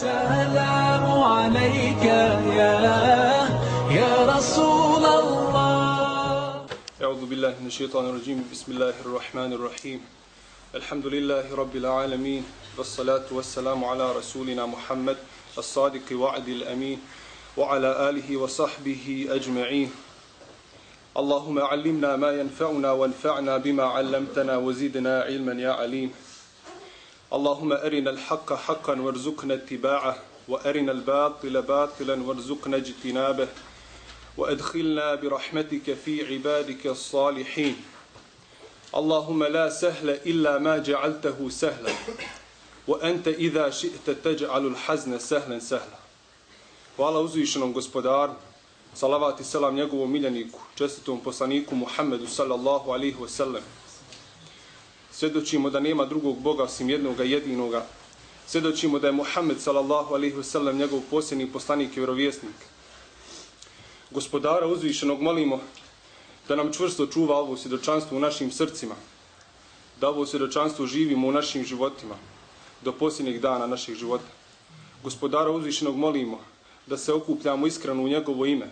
السلام عليك يا يا رسول الله. أعوذ بالله من الشيطان الرجيم. بسم الله الرحمن الرحيم. الحمد لله رب العالمين والصلاة والسلام على رسولنا محمد الصادق وعد الأمين وعلى آله وصحبه أجمعين. اللهم علمنا ما ينفعنا وانفعنا بما علمتنا وزدنا علما يا عليم. اللهم أرنا الحق حقا وارزقنا اتباعه وأرنا الباطل باطلا وارزقنا اجتنابه وأدخلنا برحمتك في عبادك الصالحين اللهم لا سهل إلا ما جعلته سهلا وأنت إذا شئت تجعل الحزن سهلا سهلا Hvala uzvišenom gospodaru, salavat i selam njegovom miljeniku, čestitom poslaniku Muhammedu sallallahu alihi wasallam. Svjedočimo da nema drugog Boga osim jednoga jedinoga. Svjedočimo da je Muhammed sallallahu alihi wasallam njegov posljednji poslanik i vjerovjesnik. Gospodara uzvišenog molimo da nam čvrsto čuva ovo svjedočanstvo u našim srcima, da ovo svjedočanstvo živimo u našim životima do posljednjeg dana naših života. Gospodara uzvišenog molimo da se okupljamo iskreno u njegovo ime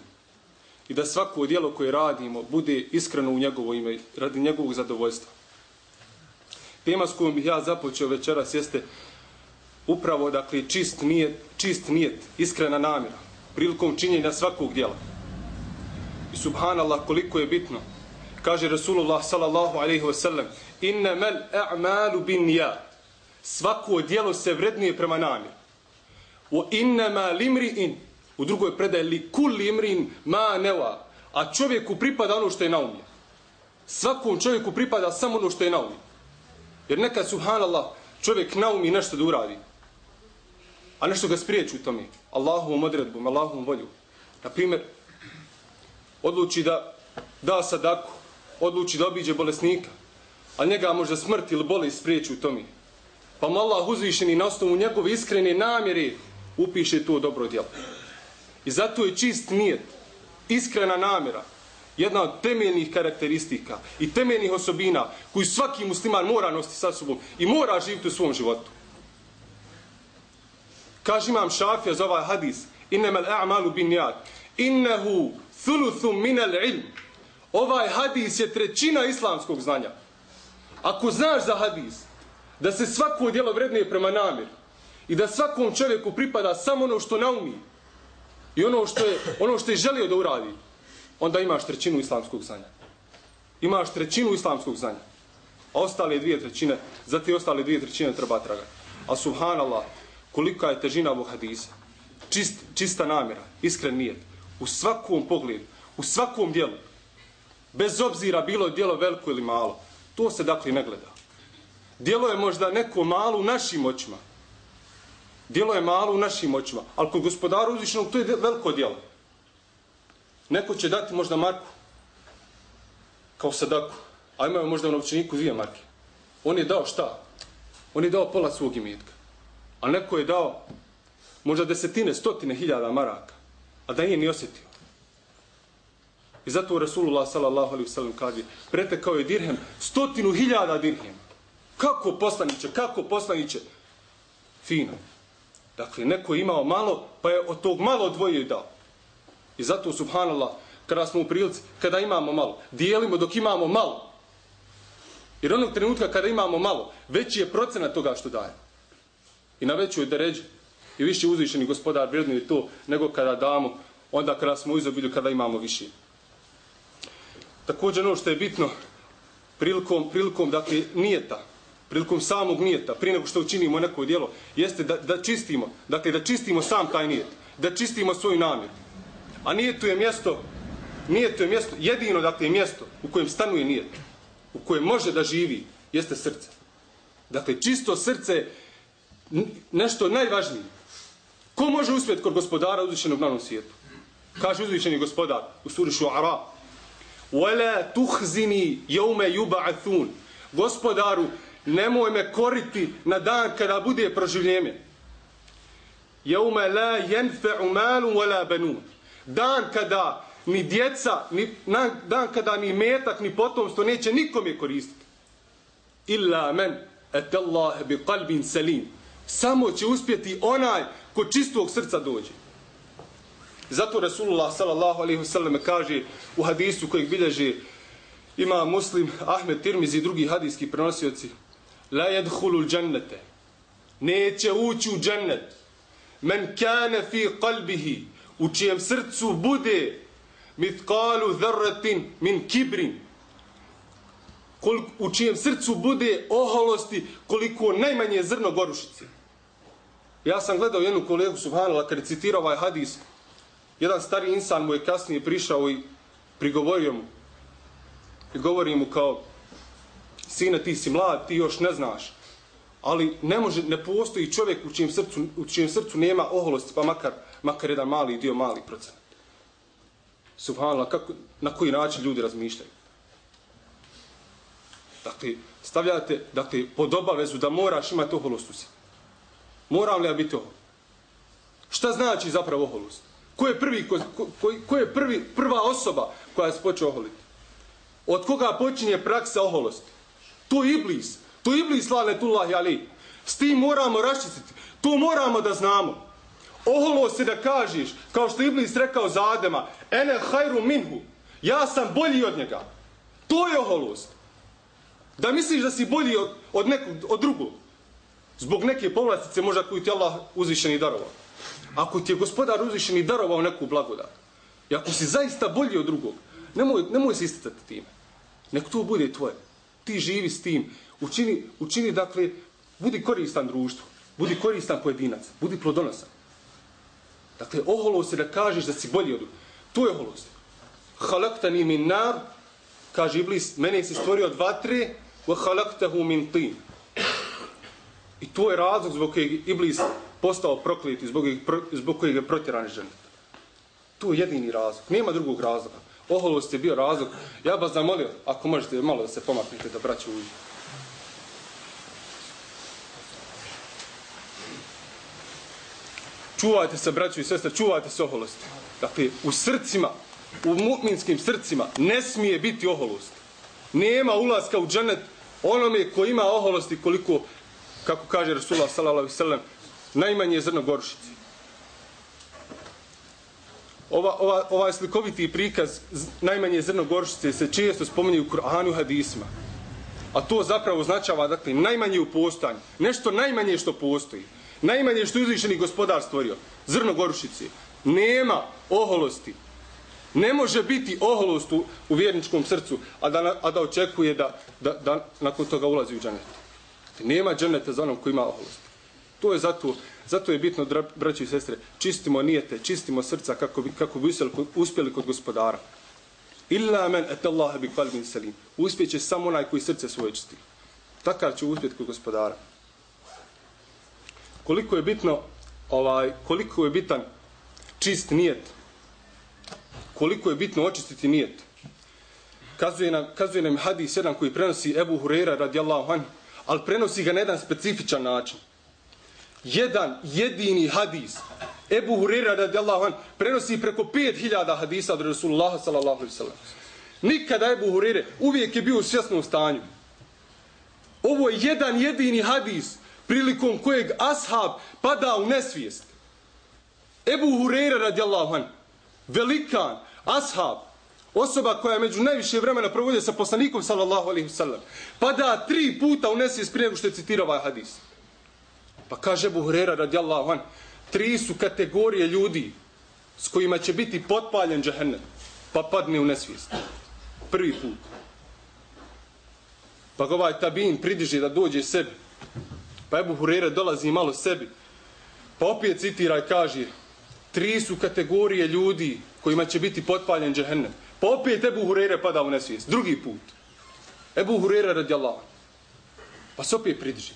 i da svako dijelo koje radimo bude iskreno u njegovo ime radi njegovog zadovoljstva. Tema s kojom bih ja započeo večeras jeste upravo dakle čist nijet, čist nijet, iskrena namjera prilikom činjenja svakog djela. I subhanallah koliko je bitno. Kaže Rasulullah sallallahu alaihi wa sallam inna mel a'malu bin nijad. Svako djelo se vrednije prema namjeru. Wa inna ma limri in. U drugoj predaje li kul limrin ma newa. A čovjeku pripada ono što je naumio. Svakom čovjeku pripada samo ono što je naumio. Jer nekad, subhanallah, čovjek naumi nešto da uradi. A nešto ga spriječi u tome. Allahovom odredbom, Allahovom volju. Naprimjer, odluči da da sadaku, odluči da obiđe bolesnika, a njega možda smrt ili bolest spriječi u tome. Pa mu Allah uzvišeni na osnovu njegove iskrene namjere upiše to dobro djelo. I zato je čist nijet, iskrena namjera, jedna od temeljnih karakteristika i temeljnih osobina koju svaki musliman mora nositi sa sobom i mora živjeti u svom životu. Kaže imam šafija za ovaj hadis, innemel a'malu bin jad, innehu thuluthu minel ilm. Ovaj hadis je trećina islamskog znanja. Ako znaš za hadis, da se svako djelo vrednije prema namjer i da svakom čovjeku pripada samo ono što naumi i ono što je, ono što je želio da uradi, onda imaš trećinu islamskog znanja. Imaš trećinu islamskog znanja. A ostale dvije trećine, za te ostale dvije trećine treba tragati. A subhanallah, kolika je težina ovog hadisa. Čist, čista namjera, iskren nijet. U svakom pogledu, u svakom dijelu. Bez obzira bilo dijelo veliko ili malo. To se dakle ne gleda. Dijelo je možda neko malo u našim očima. Dijelo je malo u našim očima. Ali kod gospodara uzvišenog to je veliko dijelo. Neko će dati možda marku kao sadaku, a imaju možda u novčaniku dvije marke. On je dao šta? On je dao pola svog imetka. A neko je dao možda desetine, stotine hiljada maraka, a da nije ni osjetio. I zato Rasulullah sallallahu alaihi wasallam kaže, pretekao je dirhem stotinu hiljada dirhema. Kako poslaniće, kako poslaniće? Fino. Dakle, neko je imao malo, pa je od tog malo odvojio i dao. I zato, subhanallah, kada smo u prilici, kada imamo malo, dijelimo dok imamo malo. Jer onog trenutka kada imamo malo, veći je procenat toga što daje. I na većoj deređi. I više uzvišeni gospodar vrednuje to nego kada damo, onda kada smo u izobilju, kada imamo više. Također ono što je bitno, prilikom, prilikom dakle, nijeta, prilikom samog nijeta, prije nego što učinimo neko djelo, jeste da, da čistimo, dakle da čistimo sam taj nijet, da čistimo svoju namjeru A nijetu je mjesto, nijetu je mjesto, jedino dakle mjesto u kojem stanuje nijet, u kojem može da živi, jeste srce. Dakle, čisto srce nešto najvažnije. Ko može uspjeti kod gospodara uzvišenog na onom svijetu? Kaže uzvišeni gospodar u suri Šu'ara. وَلَا تُحْزِنِي يَوْمَ يُبَعَثُونَ Gospodaru, nemoj me koriti na dan kada bude proživljenje. يَوْمَ لَا يَنْفَعُ مَالٌ وَلَا بَنُونَ dan kada ni djeca, ni, na, dan kada ni metak, ni potomstvo neće nikome koristiti. Illa men etallahe bi kalbin selim. Samo će uspjeti onaj ko čistog srca dođe. Zato Rasulullah sallallahu alaihi wasallam kaže u hadisu kojeg bilježi ima muslim Ahmed Tirmiz i drugi hadijski prenosioci la yadkhulul jannate neće ući u džennet men kana fi qalbihi U čijem srcu bude Mitkalu dharratin min kibrin u čijem srcu bude oholosti koliko najmanje zrno gorušice. Ja sam gledao jednu kolegu Subhanala kada je citirao ovaj hadis. Jedan stari insan mu je kasnije prišao i prigovorio mu. I govori mu kao, sine ti si mlad, ti još ne znaš. Ali ne može, ne postoji čovjek u čijem srcu, u čijem srcu nema oholosti, pa makar, makar jedan mali dio, mali procenat. Subhanallah, kako, na koji način ljudi razmišljaju. Dakle, stavljate dakle, pod obavezu da moraš imati oholost u sebi. Moram li ja biti ohol? Šta znači zapravo oholost? Ko je prvi, ko, ko, ko je prvi, prva osoba koja se počeo oholiti? Od koga počinje praksa oholosti? To je iblis. To je iblis, lane tullahi ali. S tim moramo raščistiti. To moramo da znamo. Oholo se da kažeš, kao što iblis rekao za Adema, ene hajru minhu. Ja sam bolji od njega. To je oholost. Da misliš da si bolji od, od nekog, od drugog. Zbog neke povlastice možda koju ti Allah uzvišeni darovao. Ako ti je gospodar uzvišeni darovao neku blagodat. I ako si zaista bolji od drugog, nemoj, nemoj se isticati time. Nek to bude tvoje. Ti živi s tim. Učini, učini dakle, budi koristan društvu. Budi koristan pojedinac. Budi plodonosan. Dakle, oholo se da kažeš da si bolji od drugog. To je oholost. Halaktani min nar, kaže Iblis, mene si stvorio od vatre, wa halaktahu min tin. I to je razlog zbog kojeg Iblis postao proklet zbog, zbog kojeg je protjeran iz. To je jedini razlog. Nema drugog razloga. Oholost je bio razlog. Ja vas zamolio, ako možete malo da se pomaknete da braću uđu. Čuvajte se, braćo i sestre, čuvajte se oholosti. Dakle, u srcima, u mu'minskim srcima ne smije biti oholost. Nema ulaska u dženet onome ko ima oholosti koliko, kako kaže Rasulullah sallallahu alaihi sallam, najmanje zrno gorušice. Ova, ova, ovaj slikoviti prikaz najmanje zrno gorušice se često spominje u Kur'anu hadisma. A to zapravo označava, dakle, najmanje u postanju. Nešto najmanje što postoji. Najmanje što je uzvišeni gospodar stvorio. Zrno gorušice. Nema oholosti. Ne može biti oholost u, u vjerničkom srcu, a da, a da očekuje da, da, da nakon toga ulazi u džanet. Nema džaneta za onom koji ima oholost. To je zato, zato je bitno, braći i sestre, čistimo nijete, čistimo srca kako bi, kako bi uspjeli, uspjeli kod gospodara. Illa men et Allah bi kalbin salim. Uspjeće samo onaj koji srce svoje čisti. Takav će uspjeti kod gospodara. Koliko je bitno, ovaj, koliko je bitan čist nijet, koliko je bitno očistiti nijet. Kazuje nam, kazuje nam hadis jedan koji prenosi Ebu Hurera radijallahu anhu, ali prenosi ga na jedan specifičan način. Jedan jedini hadis Ebu Hurera radijallahu anhu prenosi preko 5000 hadisa od Rasulullah sallallahu alaihi sellem. Nikada Ebu Hurere uvijek je bio u svjesnom stanju. Ovo je jedan jedini hadis prilikom kojeg ashab pada u nesvijest. Ebu Hureyre radijallahu an velikan, ashab, osoba koja je među najviše vremena provodio sa poslanikom, sallallahu alaihi sallam, pada tri puta u nesvijest prije što je citirao ovaj hadis. Pa kaže Buhrera radijallahu an, tri su kategorije ljudi s kojima će biti potpaljen džahennem, pa padne u nesvijest. Prvi put. Pa ga ovaj tabin pridiže da dođe sebi. Pa Ebu Hurere dolazi malo sebi. Pa opet citira i kaže, tri su kategorije ljudi kojima će biti potpaljen džehennem. Pa opet Ebu Hurere pada u nesvijest. Drugi put. Ebu Hurere radi Allah. Pa se opet pridrži.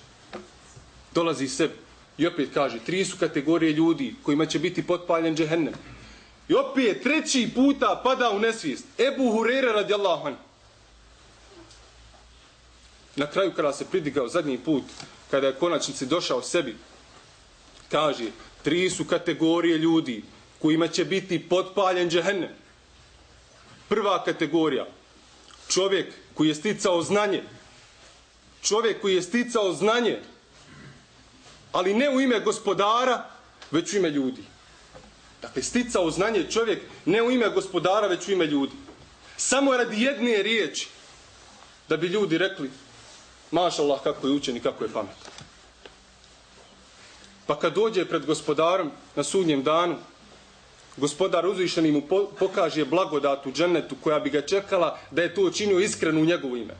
Dolazi sebi. I opet kaže, tri su kategorije ljudi kojima će biti potpaljen džehennem. I opet treći puta pada u nesvijest. Ebu Hurere radi Allah. Na kraju kada se pridigao zadnji put, kada je konačnici došao sebi, kaže, tri su kategorije ljudi kojima će biti potpaljen džehennem. Prva kategorija, čovjek koji je sticao znanje, čovjek koji je sticao znanje, ali ne u ime gospodara, već u ime ljudi. Dakle, sticao znanje čovjek ne u ime gospodara, već u ime ljudi. Samo radi jedne riječi da bi ljudi rekli mašallah kako je učen i kako je pametan. Pa kad dođe pred gospodarom na sudnjem danu, gospodar uzvišeni mu pokaže blagodat u džennetu koja bi ga čekala da je to učinio iskreno u njegovo ime.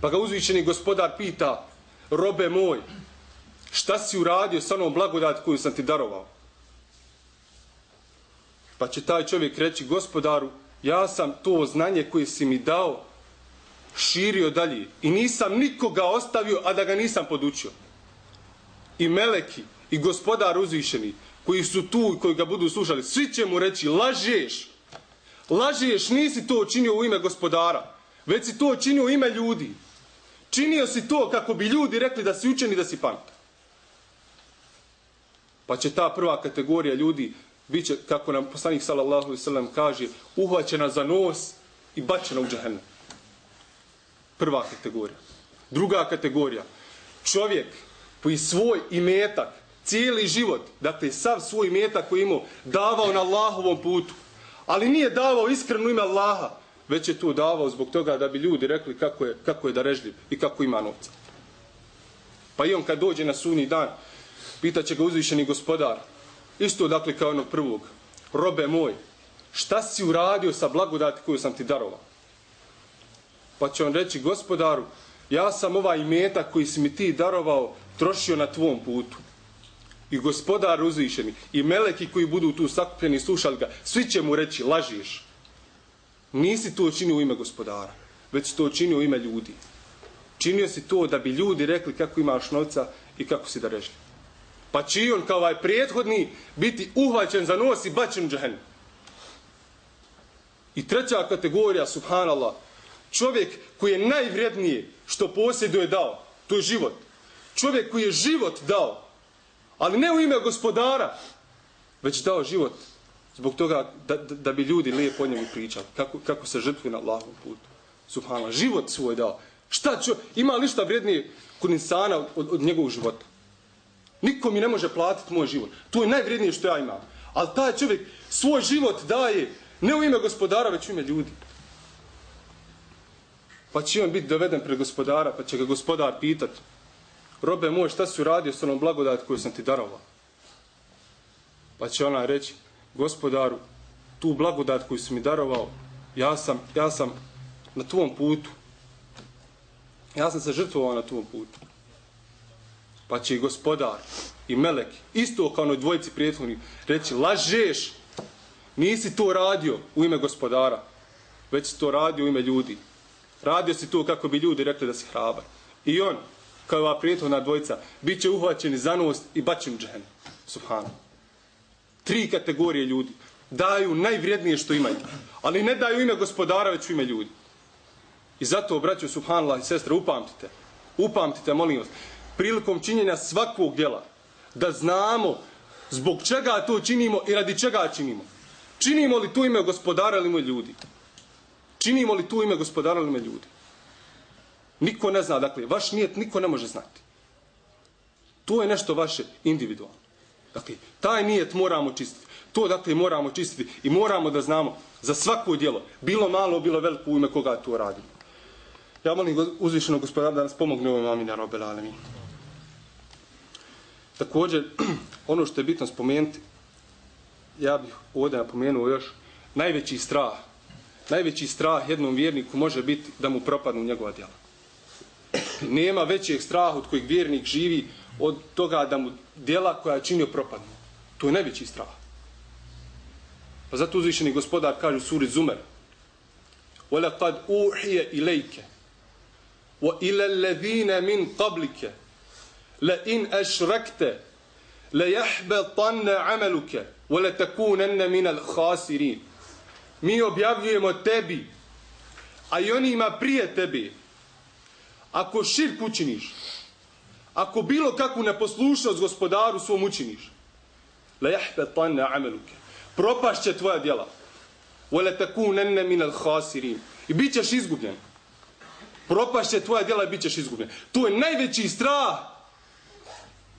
Pa ga uzvišeni gospodar pita, robe moj, šta si uradio sa onom blagodat koju sam ti darovao? Pa će taj čovjek reći, gospodaru, ja sam to znanje koje si mi dao širio dalje i nisam nikoga ostavio, a da ga nisam podučio. I meleki, i gospodar uzvišeni, koji su tu i koji ga budu slušali, svi će mu reći, lažeš, lažeš, nisi to učinio u ime gospodara, već si to učinio u ime ljudi. Činio si to kako bi ljudi rekli da si učeni da si pametan. Pa će ta prva kategorija ljudi, bit će, kako nam poslanik sallallahu sallam kaže, uhvaćena za nos i bačena u džahennem. Prva kategorija. Druga kategorija. Čovjek koji svoj imetak, cijeli život, dakle sav svoj imetak koji imao, davao na Allahovom putu, ali nije davao iskreno ime Allaha, već je to davao zbog toga da bi ljudi rekli kako je, kako je darežljiv i kako ima novca. Pa i on kad dođe na sunni dan, pitaće ga uzvišeni gospodar, isto dakle kao onog prvog, robe moj, šta si uradio sa blagodati koju sam ti darovao? Pa će on reći, gospodaru, ja sam ovaj imetak koji si mi ti darovao trošio na tvom putu. I gospodar uzvišeni, i meleki koji budu tu sakupljeni i slušali ga, svi će mu reći, lažiš. Nisi to činio u ime gospodara, već to činio u ime ljudi. Činio si to da bi ljudi rekli kako imaš novca i kako si da. Pa će on kao ovaj prethodni biti uhvaćen za nos i bačen u džahenu. I treća kategorija, subhanallah, čovjek koji je najvrednije što posjeduje dao, to je život. Čovjek koji je život dao, ali ne u ime gospodara, već dao život zbog toga da, da, da bi ljudi lijepo o njemu pričali, kako, kako se žrtvuje na Allahovom putu. Subhanallah, život svoj dao. Šta čo, ima li šta vrednije kod insana od, od njegovog života? Niko mi ne može platiti moj život. To je najvrednije što ja imam. Ali taj čovjek svoj život daje ne u ime gospodara, već u ime ljudi. Pa će on biti doveden pred gospodara, pa će ga gospodar pitat, robe moj, šta si uradio s onom blagodat koju sam ti darovao? Pa će ona reći, gospodaru, tu blagodat koju si mi darovao, ja sam, ja sam na tvom putu. Ja sam se žrtvovao na tvom putu. Pa će i gospodar i melek, isto kao onoj dvojici prijetlovnih, reći, lažeš, nisi to radio u ime gospodara, već to radio u ime ljudi. Radio si to kako bi ljudi rekli da si hrabar. I on, kao ova prijetovna dvojica, bit će uhvaćeni za nos i bačen u džehen. Subhanu. Tri kategorije ljudi. Daju najvrijednije što imaju. Ali ne daju ime gospodara, već ime ljudi. I zato, braćo Subhanallah i sestre, upamtite. Upamtite, molim vas. Prilikom činjenja svakog djela, da znamo zbog čega to činimo i radi čega činimo. Činimo li tu ime gospodara ili ime ljudi? Činimo li tu ime gospodara ili ime ljudi? Niko ne zna, dakle, vaš nijet niko ne može znati. To je nešto vaše individualno. Dakle, taj nijet moramo čistiti. To, dakle, moramo čistiti i moramo da znamo za svako djelo, bilo malo, bilo veliko u ime koga to radimo. Ja molim uzvišeno gospodara da nas pomogne ovim amina robel alemin. Također, ono što je bitno spomenuti, ja bih ovdje napomenuo još, najveći strah, najveći strah jednom vjerniku može biti da mu propadnu njegova djela. Nema većeg straha od kojeg vjernik živi od toga da mu djela koja je činio propadnu. To je najveći strah. Pa zato uzvišeni gospodar kaže u suri Zumer وَلَقَدْ أُوحِيَ إِلَيْكَ وَإِلَى الَّذِينَ مِنْ قَبْلِكَ لَإِنْ أَشْرَكْتَ لَيَحْبَطَنَّ عَمَلُكَ وَلَتَكُونَنَّ مِنَ الْخَاسِرِينَ mi objavljujemo tebi, a i onima prije tebi, ako širk učiniš, ako bilo kakvu neposlušnost gospodaru svom učiniš, lejahbe tanne ameluke, propašće tvoja djela, vole taku nene minel hasirin, i bit ćeš izgubljen. Propašće tvoja djela i bit ćeš izgubljen. To je najveći strah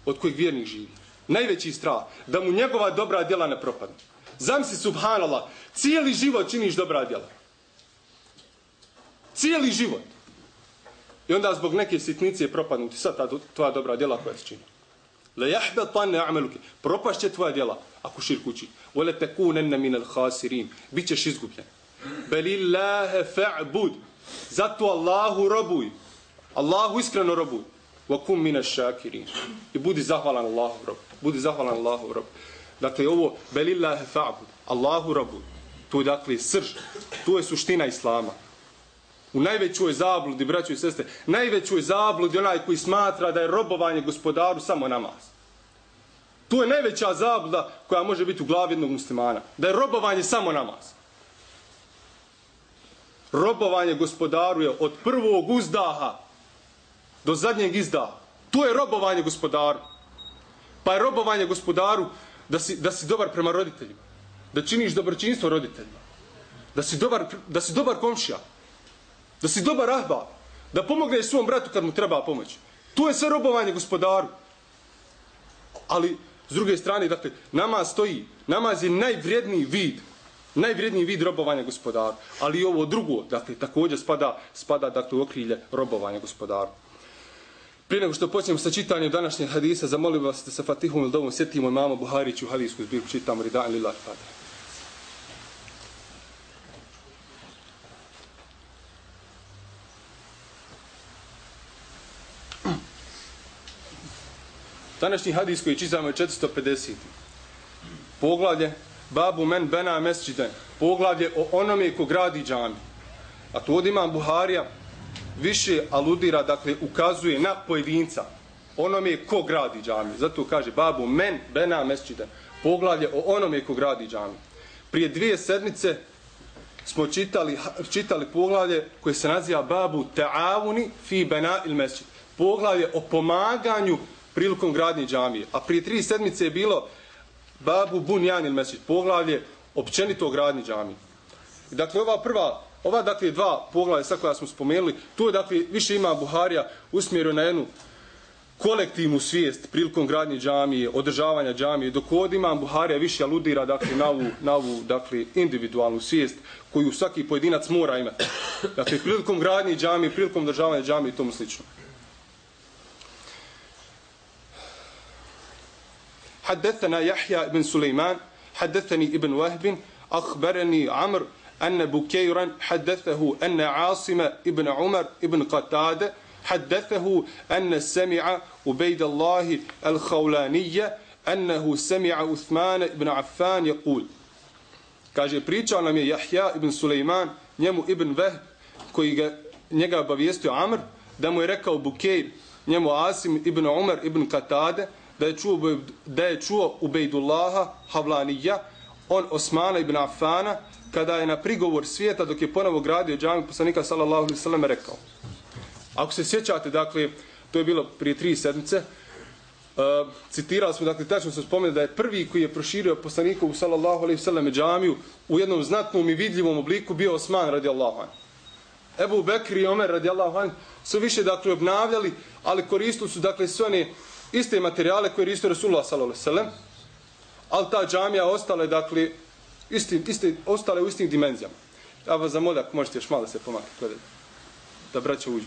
od kojeg vjernik živi. Najveći strah, da mu njegova dobra djela ne propadne. Zamisli, subhanallah, cijeli život činiš dobra djela. Cijeli život. I onda zbog neke sitnice propadnuti sad ta tvoja dobra djela koja se čini. La yahbat tan ya'maluki. Propašće tvoja djela ako širk uči. Wala takunanna min khasirin. Bićeš izgubljen. Belillahe fa'bud. Zato Allahu robuj. Allahu iskreno robuj. Wa kum min ash-shakirin. I budi zahvalan Allahu rob. Budi zahvalan Allahu rob. Dakle ovo belillahi fa'bud. Allahu rabud. To je dakle srž. To je suština islama. U najvećoj zabludi, braćo i sestre, najvećoj zabludi onaj koji smatra da je robovanje gospodaru samo namaz. To je najveća zabluda koja može biti u glavi jednog muslimana. Da je robovanje samo namaz. Robovanje gospodaru je od prvog uzdaha do zadnjeg izdaha. To je robovanje gospodaru. Pa je robovanje gospodaru da si, da si dobar prema roditeljima. Da činiš dobročinstvo roditeljima. Da si dobar, da si dobar komšija. Da si dobar ahba, Da pomogneš svom bratu kad mu treba pomoć. To je sve robovanje gospodaru. Ali, s druge strane, dakle, namaz stoji. Namaz je najvrijedniji vid. Najvrijedniji vid robovanja gospodaru. Ali i ovo drugo, dakle, također spada, spada dakle, u okrilje robovanja gospodaru. Prije nego što počnemo sa čitanjem današnjeg hadisa, zamolim vas da sa Fatihom ili dovom sjetimo imamo Buhariću hadisku zbirku čitamo Ridan Lillah Fadra. Današnji hadis koji čitamo je 450. Poglavlje Babu men bena mesčiden. Poglavlje o onome ko gradi džami. A tu od imam Buharija više aludira, dakle, ukazuje na pojedinca. Onome ko gradi džami. Zato kaže Babu men bena mesčiden. Poglavlje o onome ko gradi džami. Prije dvije sedmice smo čitali, čitali poglavlje koje se naziva Babu ta'avuni fi bena il mesčid. Poglavlje o pomaganju prilikom gradnje džamije. A prije tri sedmice je bilo babu bunjan il mesčid. poglavlje općenito o gradnji džamije. Dakle, ova prva, ova dakle dva poglavlja sa koja smo spomenuli, tu je dakle više ima Buharija usmjerio na jednu kolektivnu svijest prilikom gradnje džamije, održavanja džamije, dok ovdje imam Buharija više aludira dakle, na, ovu, na ovu dakle, individualnu svijest koju svaki pojedinac mora imati. Dakle, prilikom gradnje džamije, prilikom održavanja džamije i tomu slično. حدثنا يحيى بن سليمان حدثني ابن وهب أخبرني عمر أن بكيرا حدثه أن عاصم ابن عمر ابن قتادة حدثه أن سمع عبيد الله الخولانية أنه سمع عثمان ابن عفان يقول كاجي بريتش على يحيى ابن سليمان نيمو ابن وهب كي نيجا بابيستو عمر دمو يركا بكير نيمو عاصم ابن عمر ابن قتادة da je čuo, da je čuo Ubejdullaha on Osmana ibn Afana, kada je na prigovor svijeta dok je ponovo gradio džamiju poslanika sallallahu alaihi sellem rekao. Ako se sjećate, dakle, to je bilo prije tri sedmice, uh, citirali smo, dakle, tačno se spomenuti da je prvi koji je proširio poslanikovu sallallahu alaihi sallam džamiju u jednom znatnom i vidljivom obliku bio Osman radijallahu an. Ebu Bekri i Omer radijallahu an su više, dakle, obnavljali, ali koristili su, dakle, sve one iste materijale koje je koristio Rasulullah sallallahu alaihi ve ali ta džamija ostale dakle isti isti ostale u istim dimenzijama. Ja vas zamolim ako možete još malo se pomakati, gledajte, da braća uđu.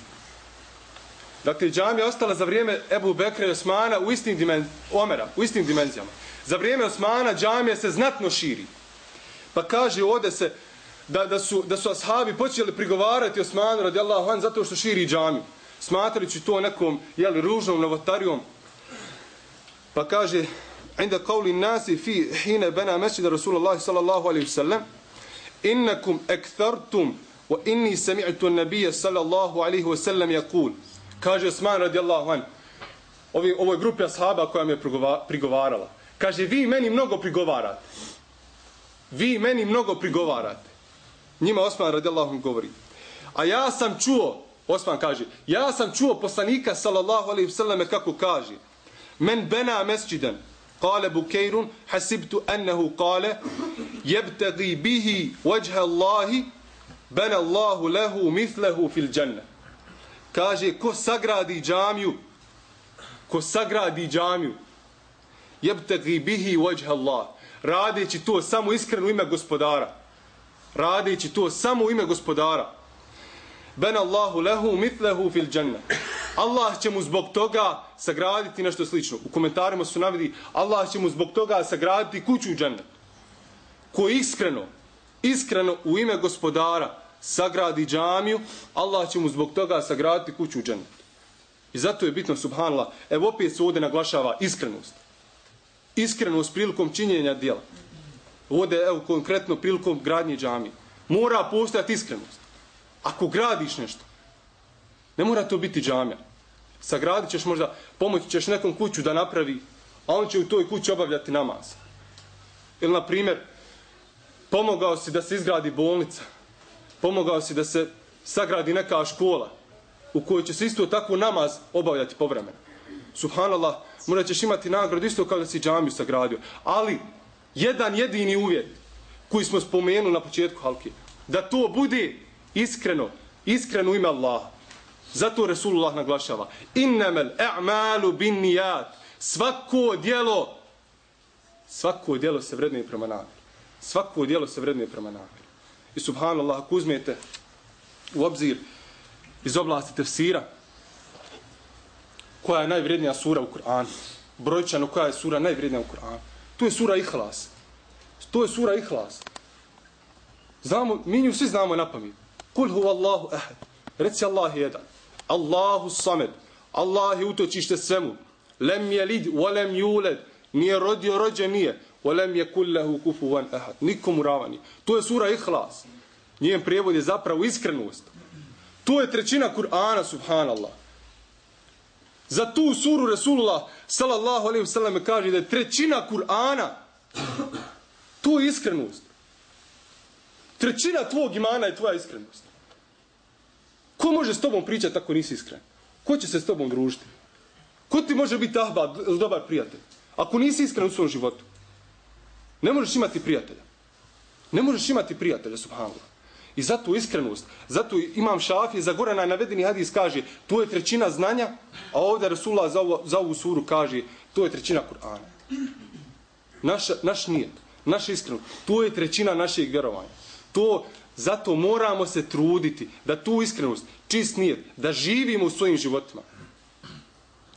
Dakle, džamija ostala za vrijeme Ebu Bekra i Osmana u istim dimenzijama, Omera, u istim dimenzijama. Za vrijeme Osmana džamija se znatno širi. Pa kaže ovdje se da, da, su, da su ashabi počeli prigovarati Osmanu radijallahu an zato što širi džamiju. Smatrajući to nekom jeli, ružnom novotarijom Pa kaže, inda qawli nasi fi hina bana masjid Rasulullah sallallahu alaihi wasallam, innakum akthartum wa inni sami'tu an-nabiyya sallallahu alaihi wasallam yaqul. Kaže Osman radijallahu an. Ovi ovoj grupi ashaba koja mi je prigovarala. Kaže vi meni mnogo prigovarate. Vi meni mnogo prigovarate. Njima Osman radijallahu an govori. A ja sam čuo, Osman kaže, ja sam čuo poslanika sallallahu alaihi wasallam kako kaže. من بنى مسجدا قال بكير حسبت أنه قال يبتغي به وجه الله بنى الله له مثله في الجنة kaže ko sagradi džamiju ko sagradi džamiju, jebtegi bihi wajha Allah, radeći to samo iskreno u ime gospodara, radeći to samo u ime gospodara, ben Allahu lehu mitlehu fil dženne. Allah će mu zbog toga sagraditi nešto slično. U komentarima su navidi, Allah će mu zbog toga sagraditi kuću u džennet. Ko iskreno, iskreno u ime gospodara sagradi džamiju, Allah će mu zbog toga sagraditi kuću u džennet. I zato je bitno, subhanallah, evo opet se ovdje naglašava iskrenost. Iskrenost prilikom činjenja dijela. Ovdje, evo, konkretno prilikom gradnje džamije. Mora postojati iskrenost. Ako gradiš nešto, ne mora to biti džamija. Sagradit ćeš možda, pomoći ćeš nekom kuću da napravi, a on će u toj kući obavljati namaz. Ili, na primjer, pomogao si da se izgradi bolnica, pomogao si da se sagradi neka škola, u kojoj će se isto tako namaz obavljati povremeno. Subhanallah, morat ćeš imati nagradu isto kao da si džamiju sagradio. Ali, jedan jedini uvjet koji smo spomenuli na početku halke, da to bude iskreno, iskreno u ime Allaha. Zato Resulullah naglašava, Innamel e'malu bin nijat, svako dijelo, svako dijelo se vrednuje prema namjeru. Svako dijelo se vrednuje prema namjeru. I subhanallah, ako uzmete u obzir iz oblasti tefsira, koja je najvrednija sura u Kur'anu, brojčano koja je sura najvrednija u Kur'anu, to je sura Ihlas. To je sura Ihlas. Znamo, mi nju svi znamo na pamet. Kul huwa Allahu ahad. Reci Allah je jedan. Allahu samed. Allah je utočište svemu. Lem je lid, walem juled. Nije rodio, rođe nije. Walem je kullahu kufuvan ahad. Nikomu ravani. To je sura Ihlas. Njen prijevod je zapravo iskrenost. To je trećina Kur'ana, subhanallah. Za tu suru Resulullah, sallallahu alaihi wasallam, kaže da je trećina Kur'ana. To je iskrenost. Trećina tvog imana je tvoja iskrenost. Ko može s tobom pričati ako nisi iskren? Ko će se s tobom družiti? Ko ti može biti ahba, dobar prijatelj? Ako nisi iskren u svom životu. Ne možeš imati prijatelja. Ne možeš imati prijatelja, subhanallah. I zato iskrenost, zato imam šafije, za gore navedeni hadis kaže, to je trećina znanja, a ovdje Rasulullah za, ovu, za ovu suru kaže, to je trećina Kur'ana. Naš, naš nijet, naša iskrenost, to je trećina našeg vjerovanja. To, zato moramo se truditi da tu iskrenost, čist nijet, da živimo u svojim životima.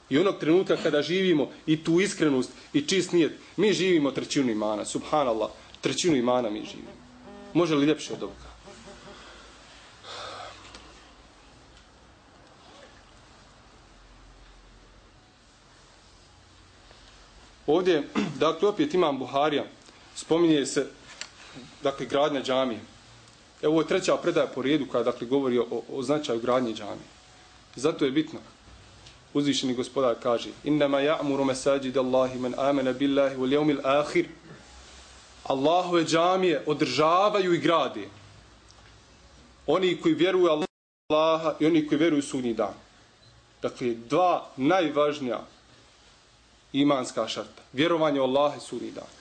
I onog trenutka kada živimo i tu iskrenost i čist nijet, mi živimo trećinu imana, subhanallah, trećinu imana mi živimo. Može li ljepše od ovoga? Ovdje, dakle, opet imam Buharija, spominje se, dakle, gradnja džamije. Evo, ovo je treća predaja po redu koja, dakle, govori o, o značaju gradnje džamije. Zato je bitno. Uzvišeni gospodar kaže, innama ja'muru mesajid Allahi men amena billahi wal jevmil ahir. Allahove džamije održavaju i grade. Oni koji vjeruju Allaha i oni koji vjeruju sudnji dan. Dakle, dva najvažnija imanska šarta. Vjerovanje u Allah i sudnji dan.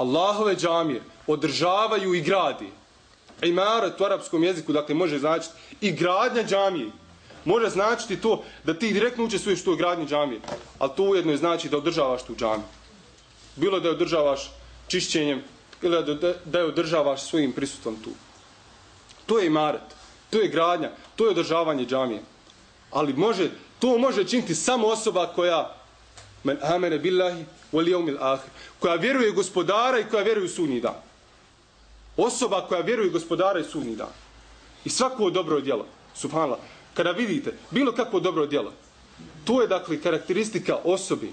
Allahove džamije održavaju i gradi. Imarat u arapskom jeziku, dakle, može značiti i gradnja džamije. Može značiti to da ti direktno učestvuješ u toj gradnji džamije. Ali to ujedno je znači da održavaš tu džamiju. Bilo da je održavaš čišćenjem ili da, da je održavaš svojim prisutvom tu. To je imarat. To je gradnja. To je održavanje džamije. Ali može, to može činiti samo osoba koja men amene billahi wal yawmil koja vjeruje gospodara i koja vjeruje u sudnji dan. Osoba koja vjeruje gospodara i sudnji dan. I svako dobro djelo subhanallah kada vidite bilo kakvo dobro djelo to je dakle karakteristika osobe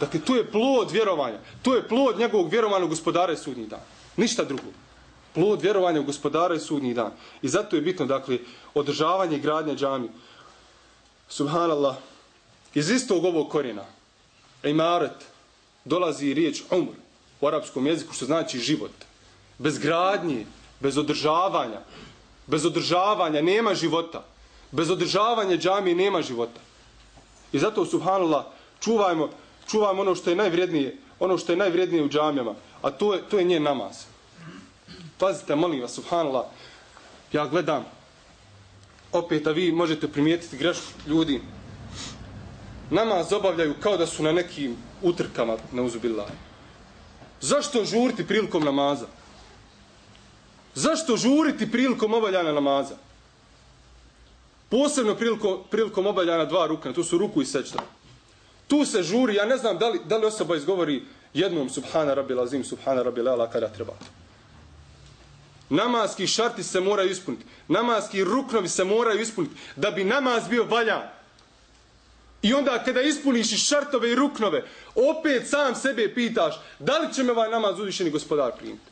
dakle to je plod vjerovanja to je plod njegovog vjerovanja u gospodara i sudnji dan. Ništa drugo. Plod vjerovanja u gospodara i sudnji dan. I zato je bitno dakle održavanje i gradnja džami subhanallah. Iz istog ovog korijena imaret, dolazi riječ umr u arapskom jeziku, što znači život. Bez gradnje, bez održavanja, bez održavanja nema života. Bez održavanja džamije nema života. I zato, subhanallah, čuvajmo, čuvajmo ono što je najvrijednije, ono što je najvrijednije u džamijama, a to je, to je njen namaz. Pazite, molim vas, subhanallah, ja gledam, opet, a vi možete primijetiti grešku ljudi, namaz obavljaju kao da su na nekim utrkama na uzubillahi. Zašto žuriti prilikom namaza? Zašto žuriti prilikom obavljanja namaza? Posebno prilikom, prilikom obavljanja dva rukna, to su ruku i sečta. Tu se žuri, ja ne znam da li, da li osoba izgovori jednom subhana rabbi lazim, subhana rabbi lala kada treba. Namaski šarti se moraju ispuniti. Namaski ruknovi se moraju ispuniti da bi namaz bio valjan. I onda kada ispuniš i šartove i ruknove, opet sam sebe pitaš da li će me ovaj namaz uzvišeni gospodar primiti.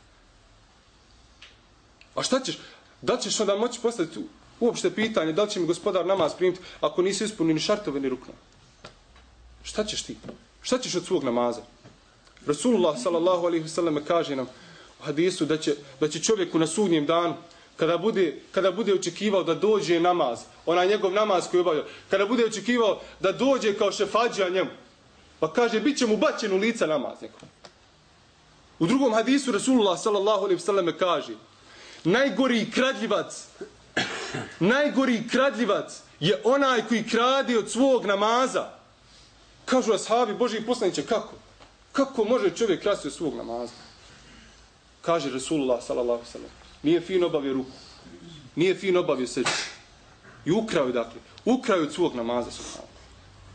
A šta ćeš? Da ćeš onda moći postaviti uopšte pitanje da li će mi gospodar namaz primiti ako nisi ispunio ni šartove ni ruknove? Šta ćeš ti? Šta ćeš od svog namaza? Rasulullah sallallahu alaihi wasallam kaže nam u hadisu da će, da će čovjeku na sudnjem danu kada bude, kada bude očekivao da dođe namaz, onaj njegov namaz koji obavlja, kada bude očekivao da dođe kao šefađa njemu, pa kaže, bit će mu bačen u lica namaz neko. U drugom hadisu Rasulullah sallallahu alaihi sallam kaže, najgori kradljivac, najgori kradljivac je onaj koji kradi od svog namaza. Kažu ashabi, Boži poslaniće, kako? Kako može čovjek krasti od svog namaza? Kaže Rasulullah sallallahu alaihi sallam, nije fin obavio ruku, nije fin obavio seđu. I ukraju, dakle, ukraju od svog namaza subhanu.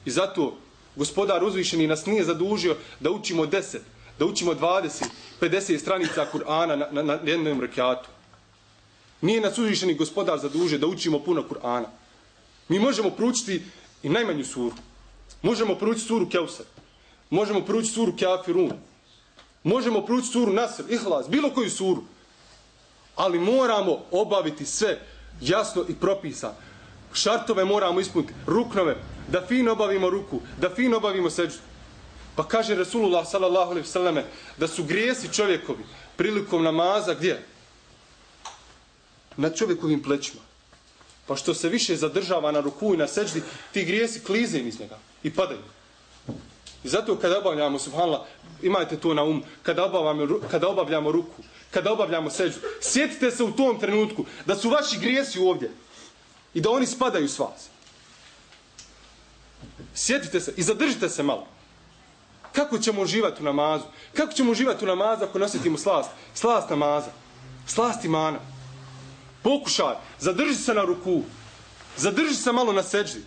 I zato gospodar uzvišeni nas nije zadužio da učimo 10, da učimo 20, 50 stranica Kur'ana na, na, na jednom rekiatu. Nije nas uzvišeni gospodar zadužio da učimo puno Kur'ana. Mi možemo proučiti i najmanju suru. Možemo proučiti suru Keusar. Možemo proučiti suru Kafirun. Možemo proučiti suru Nasr, Ihlas, bilo koju suru. Ali moramo obaviti sve jasno i propisano. Šartove moramo ispuniti, ruknove, da fino obavimo ruku, da fino obavimo seđu. Pa kaže Rasulullah sallallahu alaihi vseleme da su grijesi čovjekovi prilikom namaza gdje? Na čovjekovim plećima. Pa što se više zadržava na ruku i na seđdi, ti grijesi klize iz njega i padaju. I zato kada obavljamo, subhanallah, imajte to na um, kada obavljamo, kada obavljamo ruku, kada obavljamo seđu, sjetite se u tom trenutku da su vaši grijesi ovdje i da oni spadaju s vas. Sjetite se i zadržite se malo. Kako ćemo uživati u namazu? Kako ćemo uživati u namazu ako nositimo slast? Slast namaza. Slast imana. Pokušaj, zadrži se na ruku. Zadrži se malo na seđi.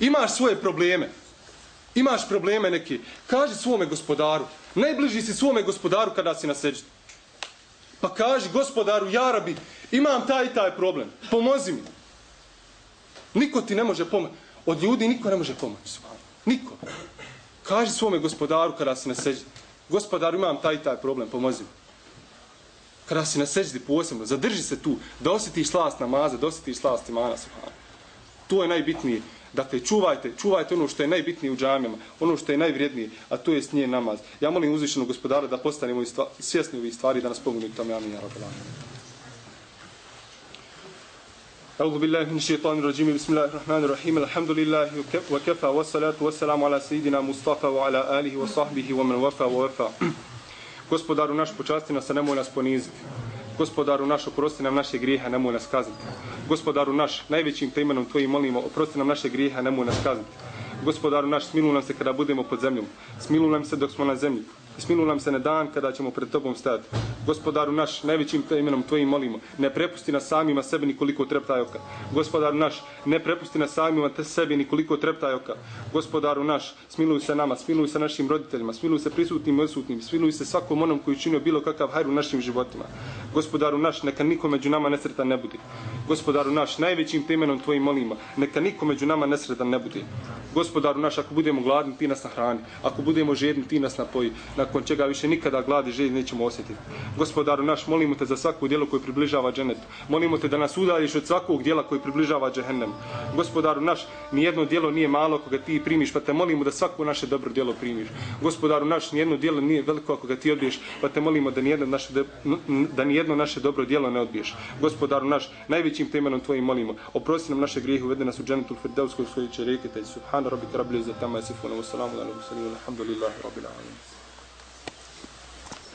Imaš svoje probleme. Imaš probleme neke. Kaži svome gospodaru. Najbliži si svome gospodaru kada si na seđi. Pa kaži gospodaru, jarabi, imam taj i taj problem. Pomozi mi. Niko ti ne može pomoći. Od ljudi niko ne može pomoći. Niko. Kaži svome gospodaru kada si na seđi. Gospodaru, imam taj taj problem, pomozi mi. Kada si na seđi posebno, zadrži se tu, da osjetiš slast namaza, da osjetiš slast imana. To je najbitnije. Dakle, čuvajte, čuvajte ono što je najbitnije u džamijama, ono što je najvrijednije, a to je snije namaz. Ja molim uzvišenog gospodara da postanemo svjesni ovih stvari da nas pomogu u tome. Amin. أعوذ بالله من الشيطان الرجيم بسم الله الرحمن الرحيم الحمد لله وكفى والصلاة والسلام على سيدنا مصطفى وعلى آله وصحبه ومن وفى ووفى Gospodaru naš počasti nas, a nemoj nas poniziti. Gospodaru naš, oprosti nam naše grijehe, nemoj nas kazniti. Gospodaru naš, najvećim te imenom Tvojim molimo, oprosti nam naše grijehe, nemoj nas kazniti. Gospodaru naš, smilu nam se kada budemo pod zemljom. Smilu nam se dok smo na zemlji. Smilu nam se na dan kada ćemo pred Tobom stajati. Gospodaru naš, najvećim te imenom Tvojim molimo, ne prepusti nas samima sebe nikoliko treptaj oka. Gospodaru naš, ne prepusti nas samima te sebi nikoliko treptaj oka. Gospodaru naš, smiluj se nama, smiluj se našim roditeljima, smiluj se prisutnim i odsutnim, smiluj se svakom onom koji činio bilo kakav hajr u našim životima. Gospodaru naš, neka niko među nama nesretan ne bude. Gospodaru naš, najvećim te imenom Tvojim molimo, neka niko među nama nesretan ne bude. Gospodaru naš, ako budemo gladni, ti nas nahrani. Ako budemo žedni, ti nas napoji. Nakon čega više nikada gladi žedni nećemo osjetiti. Gospodaru naš, molimo te za svako djelo koje približava dženetu. Molimo te da nas udaljiš od svakog djela koji približava džehennem. Gospodaru naš, nijedno djelo nije malo koga ti primiš, pa te molimo da svako naše dobro djelo primiš. Gospodaru naš, nijedno djelo nije veliko ako ga ti odbiješ, pa te molimo da nijedno naše, da da nijedno naše dobro djelo ne odbiješ. Gospodaru naš, najvećim temenom tvojim molimo, oprosti nam naše grijehe, uvede nas u dženetu firdevskoj svojoj će rekete, subhana rabbika rabbil izzati amma yasifun wa salamun ala mursalin walhamdulillahi rabbil alamin